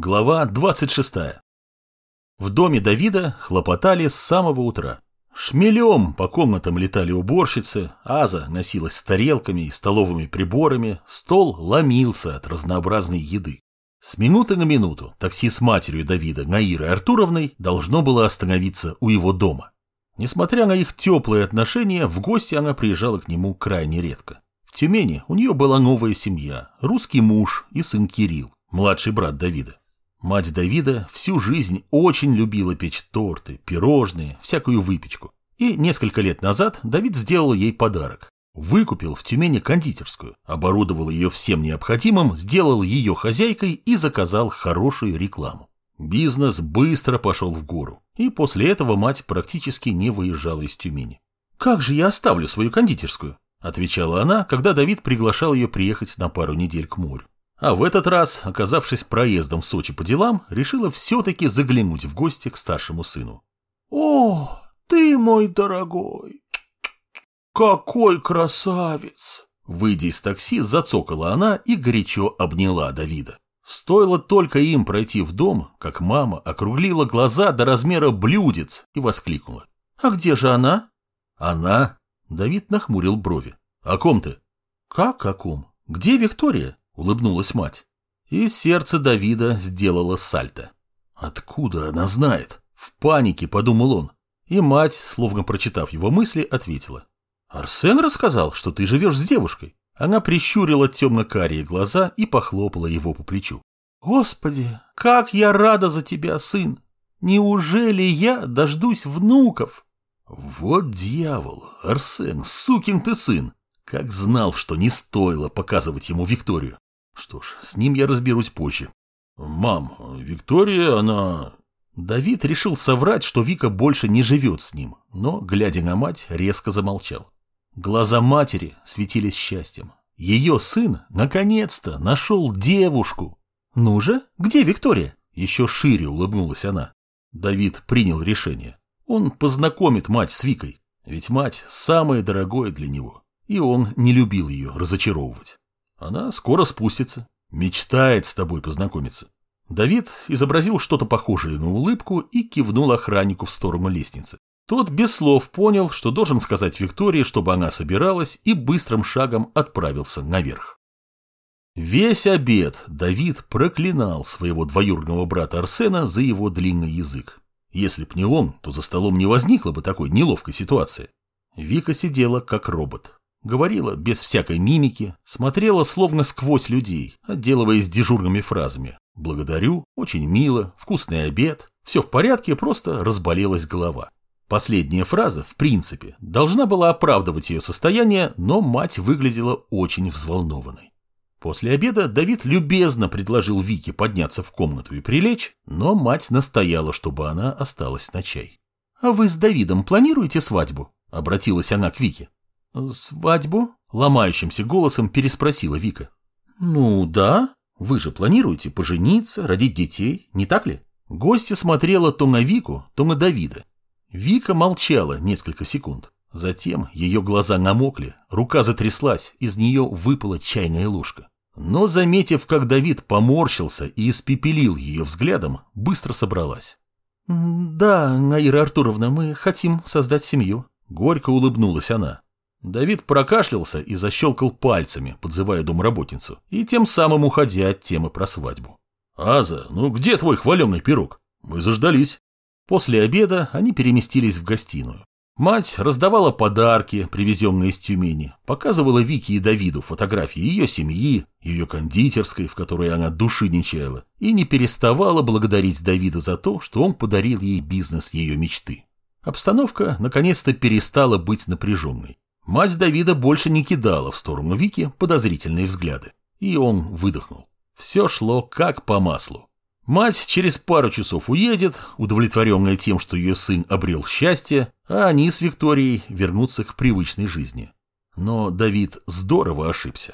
Глава 26. В доме Давида хлопотали с самого утра. Шмелем по комнатам летали уборщицы, Аза носилась с тарелками и столовыми приборами, стол ломился от разнообразной еды. С минуты на минуту такси с матерью Давида, Наирой Артуровной, должно было остановиться у его дома. Несмотря на их теплые отношения, в гости она приезжала к нему крайне редко. В Тюмени у нее была новая семья, русский муж и сын Кирилл, младший брат Давида. Мать Давида всю жизнь очень любила печь торты, пирожные, всякую выпечку. И несколько лет назад Давид сделал ей подарок. Выкупил в Тюмени кондитерскую, оборудовал ее всем необходимым, сделал ее хозяйкой и заказал хорошую рекламу. Бизнес быстро пошел в гору, и после этого мать практически не выезжала из Тюмени. «Как же я оставлю свою кондитерскую?» – отвечала она, когда Давид приглашал ее приехать на пару недель к морю. А в этот раз, оказавшись проездом в Сочи по делам, решила все-таки заглянуть в гости к старшему сыну. «О, ты мой дорогой! Какой красавец!» Выйдя из такси, зацокала она и горячо обняла Давида. Стоило только им пройти в дом, как мама округлила глаза до размера блюдец и воскликнула. «А где же она?» «Она?» Давид нахмурил брови. «О ком ты?» «Как о ком? Где Виктория?» Улыбнулась мать. И сердце Давида сделало сальто. Откуда она знает? В панике подумал он. И мать, словно прочитав его мысли, ответила. Арсен рассказал, что ты живешь с девушкой. Она прищурила темно-карие глаза и похлопала его по плечу. «Господи, как я рада за тебя, сын! Неужели я дождусь внуков?» «Вот дьявол, Арсен, сукин ты сын! Как знал, что не стоило показывать ему Викторию. Что ж, с ним я разберусь позже. Мам, Виктория, она... Давид решил соврать, что Вика больше не живет с ним, но, глядя на мать, резко замолчал. Глаза матери светились счастьем. Ее сын, наконец-то, нашел девушку. «Ну же, где Виктория?» Еще шире улыбнулась она. Давид принял решение. Он познакомит мать с Викой, ведь мать самое дорогое для него, и он не любил ее разочаровывать. Она скоро спустится. Мечтает с тобой познакомиться. Давид изобразил что-то похожее на улыбку и кивнул охраннику в сторону лестницы. Тот без слов понял, что должен сказать Виктории, чтобы она собиралась, и быстрым шагом отправился наверх. Весь обед Давид проклинал своего двоюродного брата Арсена за его длинный язык. Если б не он, то за столом не возникло бы такой неловкой ситуации. Вика сидела как робот. Говорила без всякой мимики, смотрела словно сквозь людей, отделываясь дежурными фразами. «Благодарю», «Очень мило», «Вкусный обед», «Все в порядке», просто разболелась голова. Последняя фраза, в принципе, должна была оправдывать ее состояние, но мать выглядела очень взволнованной. После обеда Давид любезно предложил Вике подняться в комнату и прилечь, но мать настояла, чтобы она осталась на чай. «А вы с Давидом планируете свадьбу?» – обратилась она к Вике. «Свадьбу?» — ломающимся голосом переспросила Вика. «Ну да. Вы же планируете пожениться, родить детей, не так ли?» Гостья смотрела то на Вику, то на Давида. Вика молчала несколько секунд. Затем ее глаза намокли, рука затряслась, из нее выпала чайная ложка. Но, заметив, как Давид поморщился и испепелил ее взглядом, быстро собралась. «Да, Наира Артуровна, мы хотим создать семью», — горько улыбнулась она. Давид прокашлялся и защелкал пальцами, подзывая домработницу, и тем самым уходя от темы про свадьбу. «Аза, ну где твой хваленый пирог? Мы заждались». После обеда они переместились в гостиную. Мать раздавала подарки, привезенные из Тюмени, показывала Вике и Давиду фотографии ее семьи, ее кондитерской, в которой она души не чаяла, и не переставала благодарить Давида за то, что он подарил ей бизнес ее мечты. Обстановка наконец-то перестала быть напряженной. Мать Давида больше не кидала в сторону Вики подозрительные взгляды. И он выдохнул. Все шло как по маслу. Мать через пару часов уедет, удовлетворенная тем, что ее сын обрел счастье, а они с Викторией вернутся к привычной жизни. Но Давид здорово ошибся.